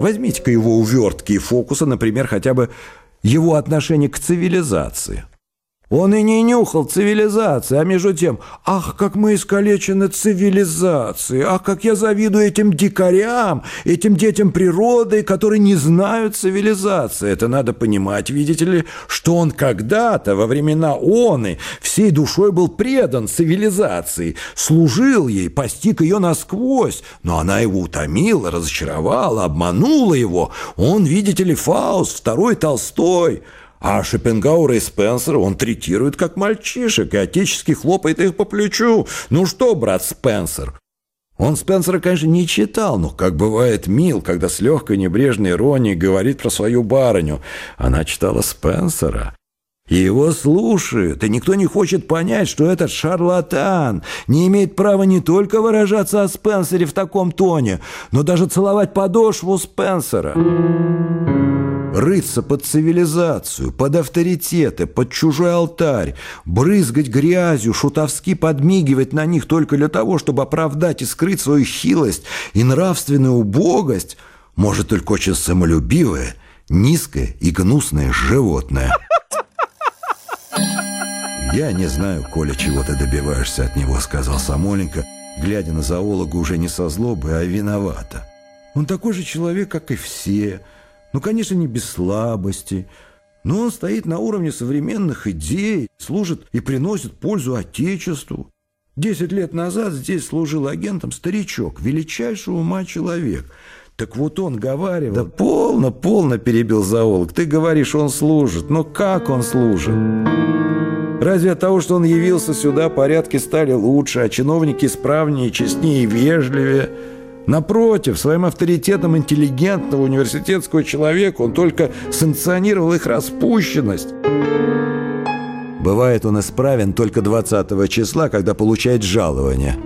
Возьмите-ка его увертки и фокусы, например, хотя бы его отношение к цивилизации. Он и не нюхал цивилизации, а между тем, ах, как мы искалечены цивилизацией, ах, как я завидую этим дикарям, этим детям природы, которые не знают цивилизации. Это надо понимать, видите ли, что он когда-то, во времена оны, всей душой был предан цивилизации, служил ей, постиг ее насквозь, но она его утомила, разочаровала, обманула его. Он, видите ли, Фауст, второй Толстой – а Шопенгауэра и Спенсера он третирует как мальчишек и отечески хлопает их по плечу. Ну что, брат Спенсер? Он Спенсера, конечно, не читал, но как бывает мил, когда с легкой небрежной иронией говорит про свою барыню. Она читала Спенсера. И его слушают, и никто не хочет понять, что этот шарлатан не имеет права не только выражаться о Спенсере в таком тоне, но даже целовать подошву Спенсера рыться под цивилизацию, под авторитеты, под чужой алтарь, брызгать грязью, шутовски подмигивать на них только для того, чтобы оправдать и скрыть свою хилость и нравственную убогость, может только очень самолюбивое, низкое и гнусное животное. «Я не знаю, Коля, чего ты добиваешься от него», — сказал Самоленко, глядя на зоолога уже не со злобой, а виновата. «Он такой же человек, как и все», ну, конечно, не без слабости, но он стоит на уровне современных идей, служит и приносит пользу Отечеству. Десять лет назад здесь служил агентом старичок, величайшего ума человек. Так вот он говаривал... Да полно, полно, перебил зоолог. Ты говоришь, он служит. Но как он служит? Разве от того, что он явился сюда, порядки стали лучше, а чиновники справнее, честнее и вежливее? Напротив, своим авторитетом интеллигентного университетского человека он только санкционировал их распущенность. Бывает он исправен только 20 числа, когда получает жалование.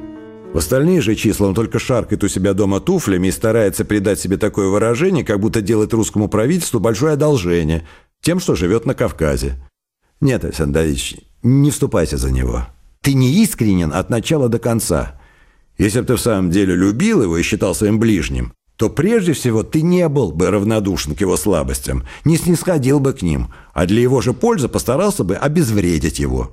В остальные же числа он только шаркает у себя дома туфлями и старается придать себе такое выражение, как будто делает русскому правительству большое одолжение тем, что живет на Кавказе. Нет, Александр Давидович, не вступайся за него. Ты не искренен от начала до конца – если бы ты в самом деле любил его и считал своим ближним, то прежде всего ты не был бы равнодушен к его слабостям, не снисходил бы к ним, а для его же пользы постарался бы обезвредить его.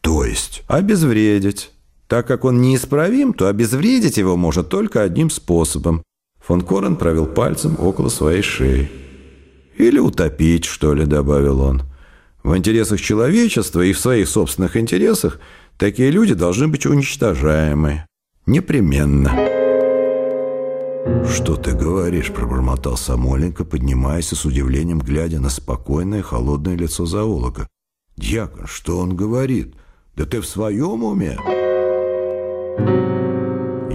То есть обезвредить. Так как он неисправим, то обезвредить его можно только одним способом. Фон Корен провел пальцем около своей шеи. «Или утопить, что ли», — добавил он. «В интересах человечества и в своих собственных интересах такие люди должны быть уничтожаемы. Непременно. «Что ты говоришь?» – пробормотал Самоленко, поднимаясь и с удивлением глядя на спокойное холодное лицо зоолога. «Дьякон, что он говорит? Да ты в своем уме?»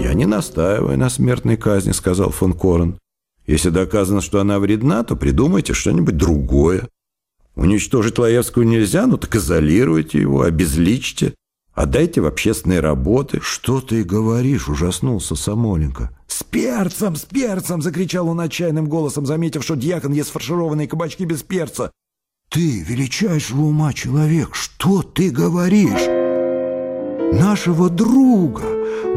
«Я не настаиваю на смертной казни», – сказал фон Корен. «Если доказано, что она вредна, то придумайте что-нибудь другое. Уничтожить Лаевскую нельзя, ну так изолируйте его, обезличьте, Отдайте в общественные работы. Что ты говоришь? Ужаснулся Самоленко. С перцем, с перцем! Закричал он отчаянным голосом, заметив, что дьякон ест фаршированные кабачки без перца. Ты, величайшего ума человек, что ты говоришь? Нашего друга,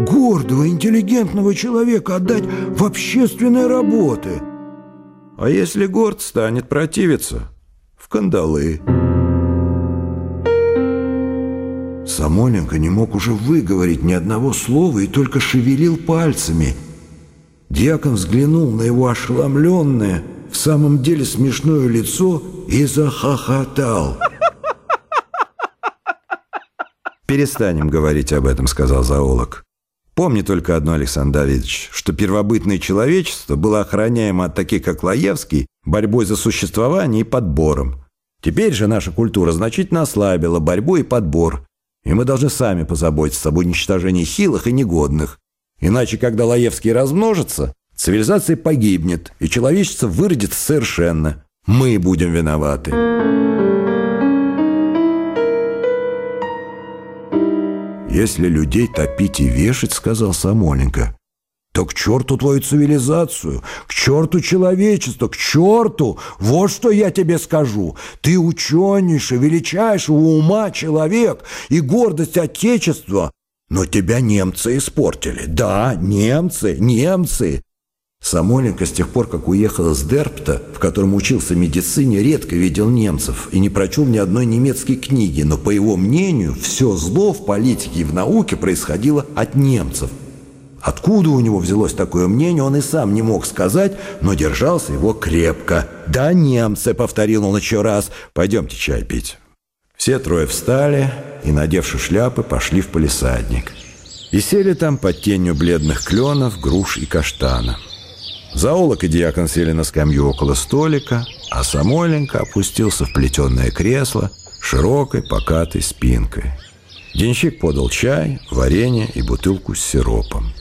гордого, интеллигентного человека отдать в общественные работы. А если горд станет противиться? В кандалы. Самойленко не мог уже выговорить ни одного слова и только шевелил пальцами. Дьякон взглянул на его ошеломленное, в самом деле смешное лицо и захохотал. «Перестанем говорить об этом», — сказал зоолог. «Помни только одно, Александр Давидович, что первобытное человечество было охраняемо от таких, как Лаевский, борьбой за существование и подбором. Теперь же наша культура значительно ослабила борьбу и подбор, и мы должны сами позаботиться об уничтожении хилых и негодных. Иначе, когда Лаевский размножится, цивилизация погибнет, и человечество выродится совершенно. Мы будем виноваты. «Если людей топить и вешать, — сказал Самоленко, то к черту твою цивилизацию, к черту человечество, к черту! Вот что я тебе скажу. Ты ученейший, величайшего ума человек и гордость Отечества. Но тебя немцы испортили. Да, немцы, немцы. Самойленко с тех пор, как уехал из Дерпта, в котором учился медицине, редко видел немцев и не прочел ни одной немецкой книги, но, по его мнению, все зло в политике и в науке происходило от немцев. Откуда у него взялось такое мнение, он и сам не мог сказать, но держался его крепко. «Да, немцы!» — повторил он еще раз. «Пойдемте чай пить». Все трое встали и, надевши шляпы, пошли в полисадник. И сели там под тенью бледных кленов, груш и каштана. Заолок и диакон сели на скамью около столика, а Самойленко опустился в плетеное кресло широкой покатой спинкой. Денщик подал чай, варенье и бутылку с сиропом.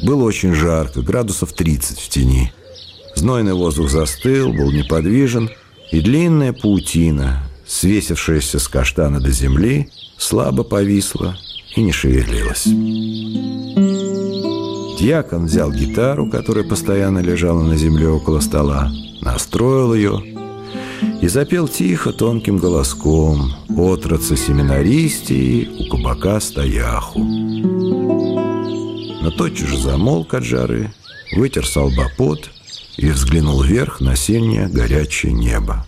Было очень жарко, градусов 30 в тени. Знойный воздух застыл, был неподвижен, и длинная паутина, свесившаяся с каштана до земли, слабо повисла и не шевелилась. Дьякон взял гитару, которая постоянно лежала на земле около стола, настроил ее и запел тихо тонким голоском «Отраца семинаристии у кабака стояху». Тотчас же замолк от жары, вытер с и взглянул вверх на синее горячее небо.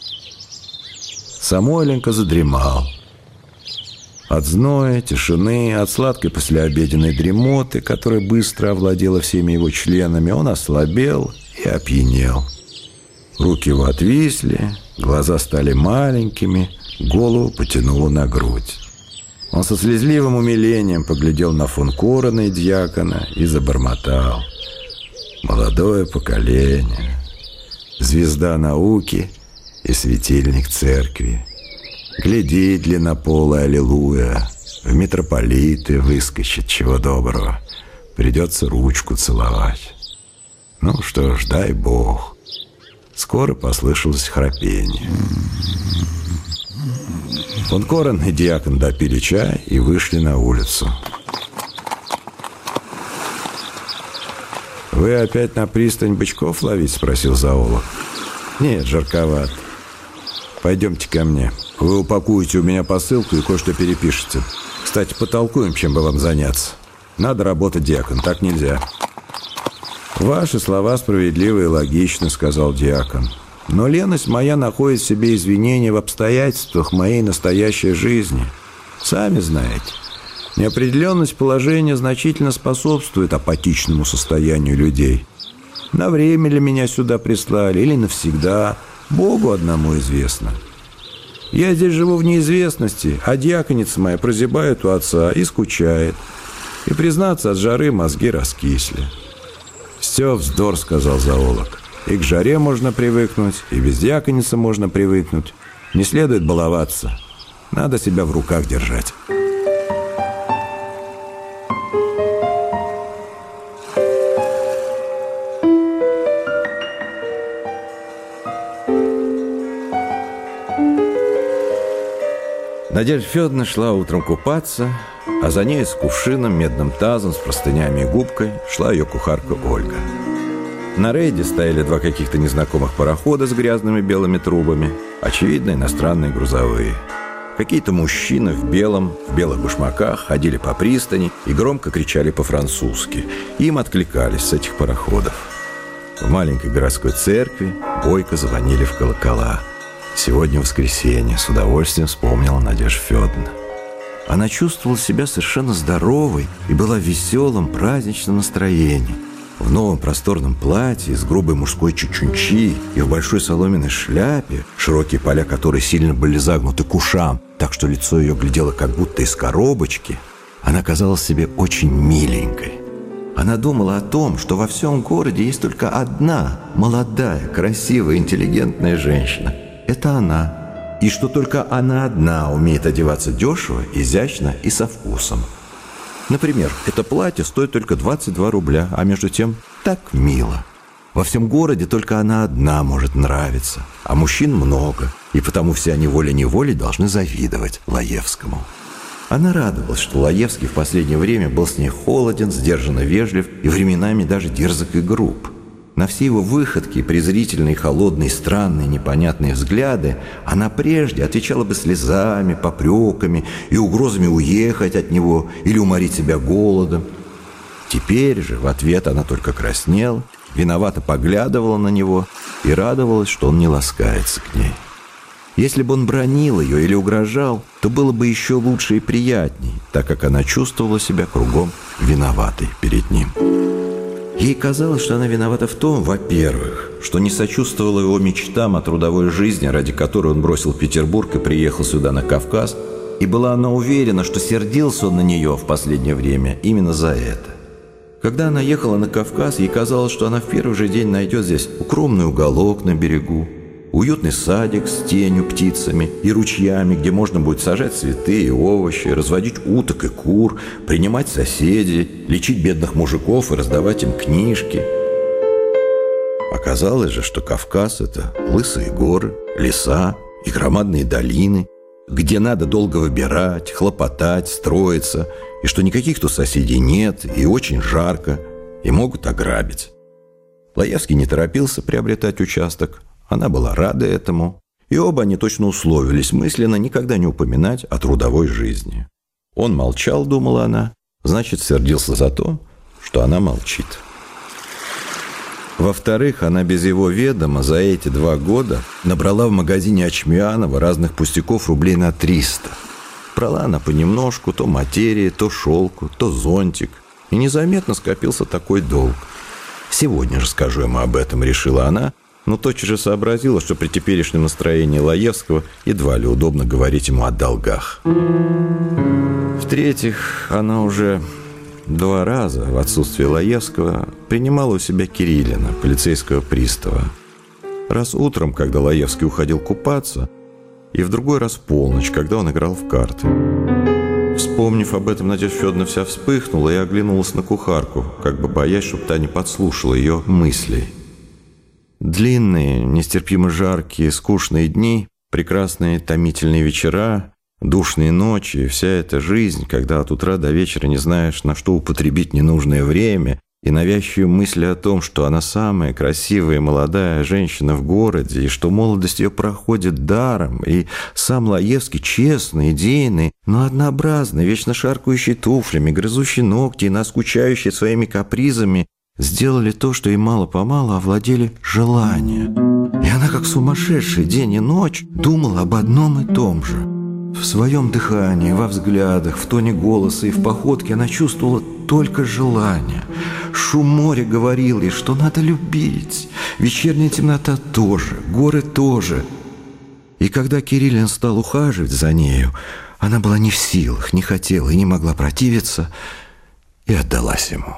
Самойленко задремал – от зноя, тишины, от сладкой послеобеденной дремоты, которая быстро овладела всеми его членами, он ослабел и опьянел. Руки его отвисли, глаза стали маленькими, голову потянуло на грудь. Он со слезливым умилением поглядел на фон Корона и Дьякона и забормотал. Молодое поколение, звезда науки и светильник церкви. Гляди, длиннополая, аллилуйя, в митрополиты выскочит чего доброго. Придется ручку целовать. Ну что ж, дай бог. Скоро послышалось храпение. Фон Корен и Диакон допили чай и вышли на улицу. «Вы опять на пристань бычков ловить?» — спросил зоолог. «Нет, жарковат. Пойдемте ко мне». Вы упакуете у меня посылку и кое-что перепишете. Кстати, потолкуем, чем бы вам заняться. Надо работать, диакон, так нельзя. Ваши слова справедливы и логичны, сказал диакон. Но леность моя находит в себе извинения в обстоятельствах моей настоящей жизни. Сами знаете, неопределенность положения значительно способствует апатичному состоянию людей. На время ли меня сюда прислали или навсегда, Богу одному известно. Я здесь живу в неизвестности, а дьяконица моя прозябает у отца и скучает. И, признаться, от жары мозги раскисли. «Все вздор», — сказал зоолог. «И к жаре можно привыкнуть, и без дьяконицы можно привыкнуть. Не следует баловаться. Надо себя в руках держать». Надежда Федоровна шла утром купаться, а за ней с кувшином, медным тазом, с простынями и губкой шла ее кухарка Ольга. На рейде стояли два каких-то незнакомых парохода с грязными белыми трубами, очевидно, иностранные грузовые. Какие-то мужчины в белом, в белых башмаках ходили по пристани и громко кричали по-французски. Им откликались с этих пароходов. В маленькой городской церкви бойко звонили в колокола – Сегодня воскресенье, с удовольствием вспомнила Надежда Федоровна. Она чувствовала себя совершенно здоровой и была в веселом, праздничном настроении. В новом просторном платье, с грубой мужской чучунчи и в большой соломенной шляпе, широкие поля которой сильно были загнуты к ушам, так что лицо ее глядело как будто из коробочки, она казалась себе очень миленькой. Она думала о том, что во всем городе есть только одна молодая, красивая, интеллигентная женщина – это она. И что только она одна умеет одеваться дешево, изящно и со вкусом. Например, это платье стоит только 22 рубля, а между тем так мило. Во всем городе только она одна может нравиться, а мужчин много, и потому все они волей-неволей должны завидовать Лаевскому. Она радовалась, что Лаевский в последнее время был с ней холоден, сдержанно вежлив и временами даже дерзок и груб – на все его выходки, презрительные, холодные, странные, непонятные взгляды она прежде отвечала бы слезами, попреками и угрозами уехать от него или уморить себя голодом. Теперь же в ответ она только краснела виновато поглядывала на него и радовалась, что он не ласкается к ней. Если бы он бронил ее или угрожал, то было бы еще лучше и приятней, так как она чувствовала себя кругом виноватой перед ним. Ей казалось, что она виновата в том, во-первых, что не сочувствовала его мечтам о трудовой жизни, ради которой он бросил Петербург и приехал сюда на Кавказ, и была она уверена, что сердился он на нее в последнее время именно за это. Когда она ехала на Кавказ, ей казалось, что она в первый же день найдет здесь укромный уголок на берегу, уютный садик с тенью, птицами и ручьями, где можно будет сажать цветы и овощи, разводить уток и кур, принимать соседей, лечить бедных мужиков и раздавать им книжки. Оказалось же, что Кавказ – это лысые горы, леса и громадные долины, где надо долго выбирать, хлопотать, строиться, и что никаких тут соседей нет, и очень жарко, и могут ограбить. Лаевский не торопился приобретать участок – она была рада этому, и оба они точно условились мысленно никогда не упоминать о трудовой жизни. Он молчал, думала она, значит, сердился за то, что она молчит. Во-вторых, она без его ведома за эти два года набрала в магазине Ачмианова разных пустяков рублей на 300. Брала она понемножку то материи, то шелку, то зонтик. И незаметно скопился такой долг. «Сегодня же скажу ему об этом», — решила она, но тотчас же сообразила, что при теперешнем настроении Лаевского едва ли удобно говорить ему о долгах. В-третьих, она уже два раза в отсутствие Лаевского принимала у себя Кириллина, полицейского пристава. Раз утром, когда Лаевский уходил купаться, и в другой раз в полночь, когда он играл в карты. Вспомнив об этом, Надежда Федоровна вся вспыхнула и оглянулась на кухарку, как бы боясь, чтобы та не подслушала ее мыслей. Длинные, нестерпимо жаркие, скучные дни, прекрасные томительные вечера, душные ночи, вся эта жизнь, когда от утра до вечера не знаешь, на что употребить ненужное время, и навязчивые мысли о том, что она самая красивая молодая женщина в городе, и что молодость ее проходит даром, и сам Лаевский честный, идейный, но однообразный, вечно шаркающий туфлями, грызущий ногти и наскучающий своими капризами, сделали то, что и мало-помалу овладели желания. И она, как сумасшедшая, день и ночь думала об одном и том же. В своем дыхании, во взглядах, в тоне голоса и в походке она чувствовала только желание. Шум моря говорил ей, что надо любить. Вечерняя темнота тоже, горы тоже. И когда Кириллин стал ухаживать за нею, она была не в силах, не хотела и не могла противиться, и отдалась ему.